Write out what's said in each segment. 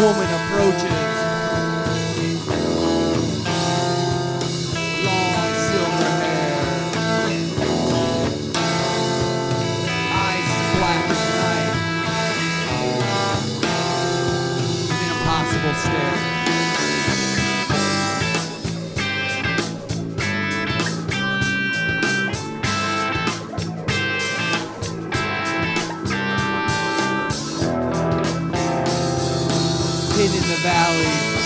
woman the valley.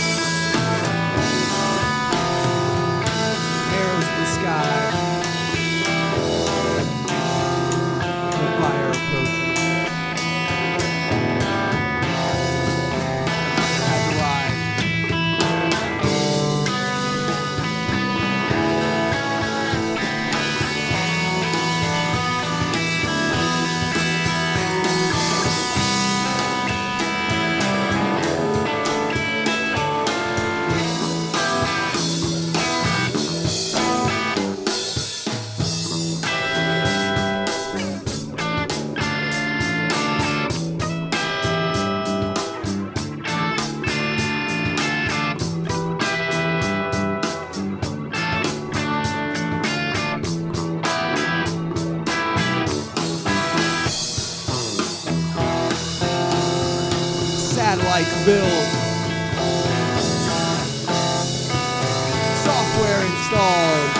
Satellites build. Software installed.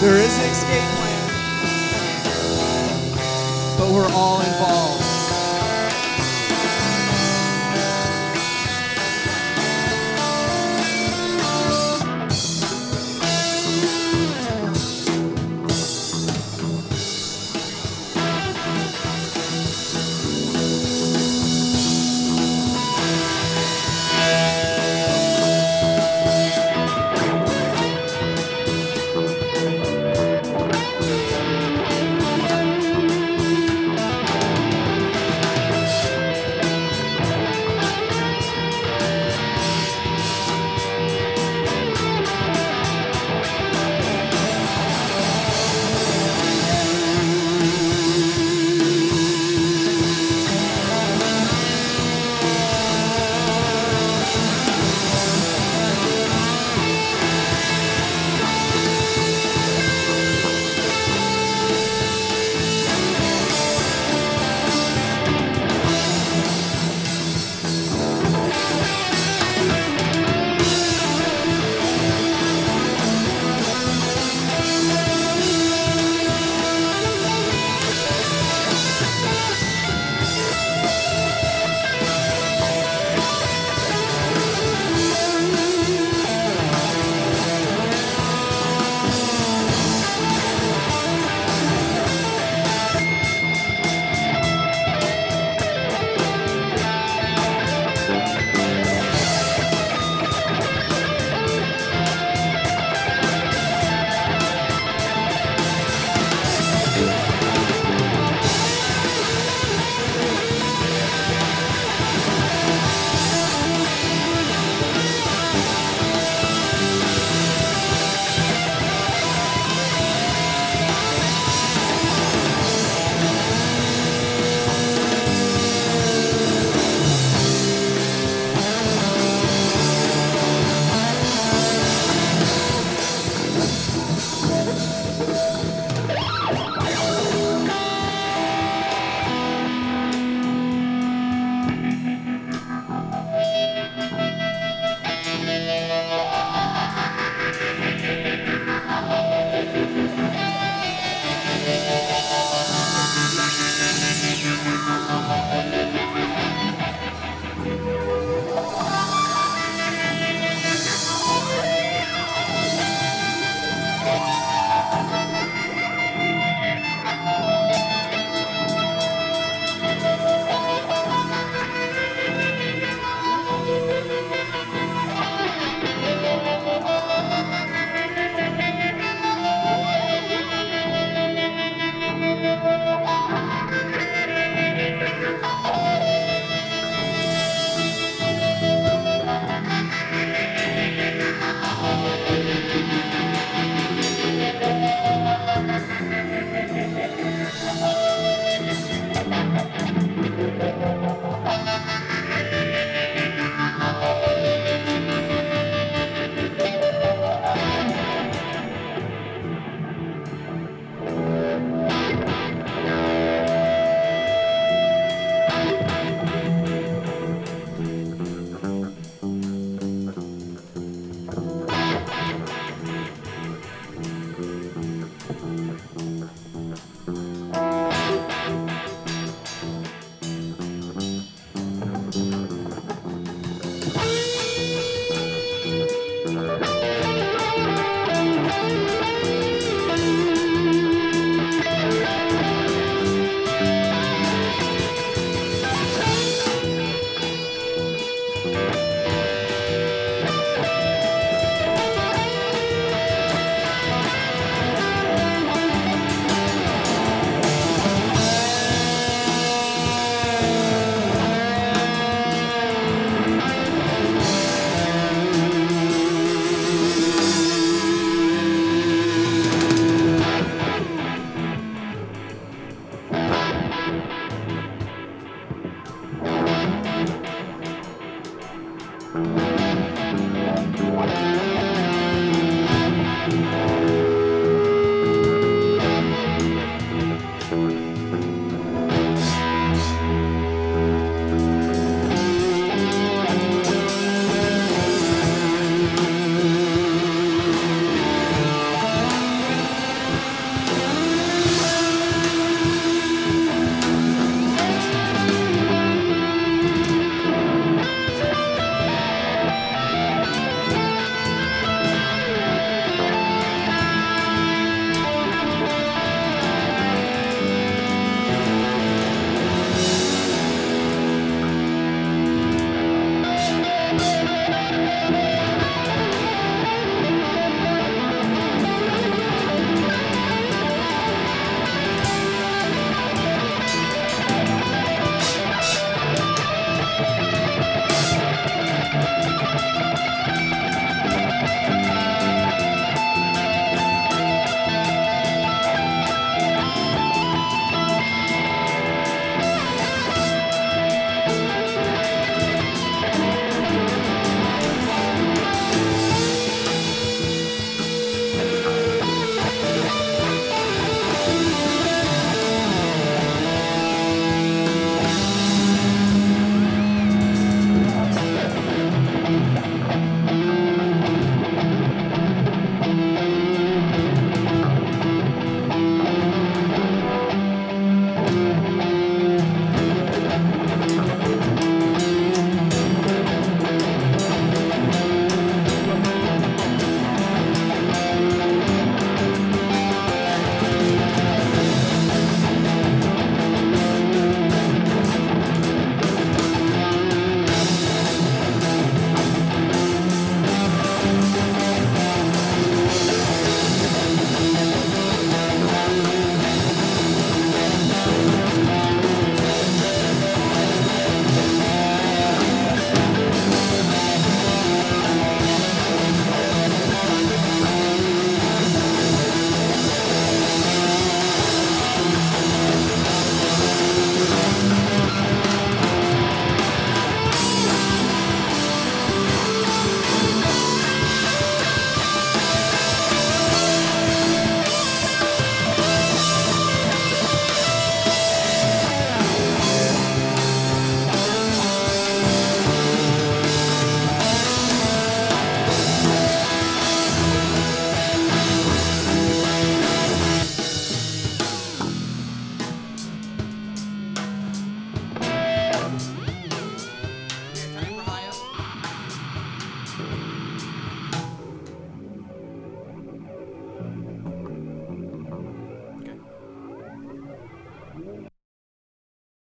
There is an escape plan, but we're all involved.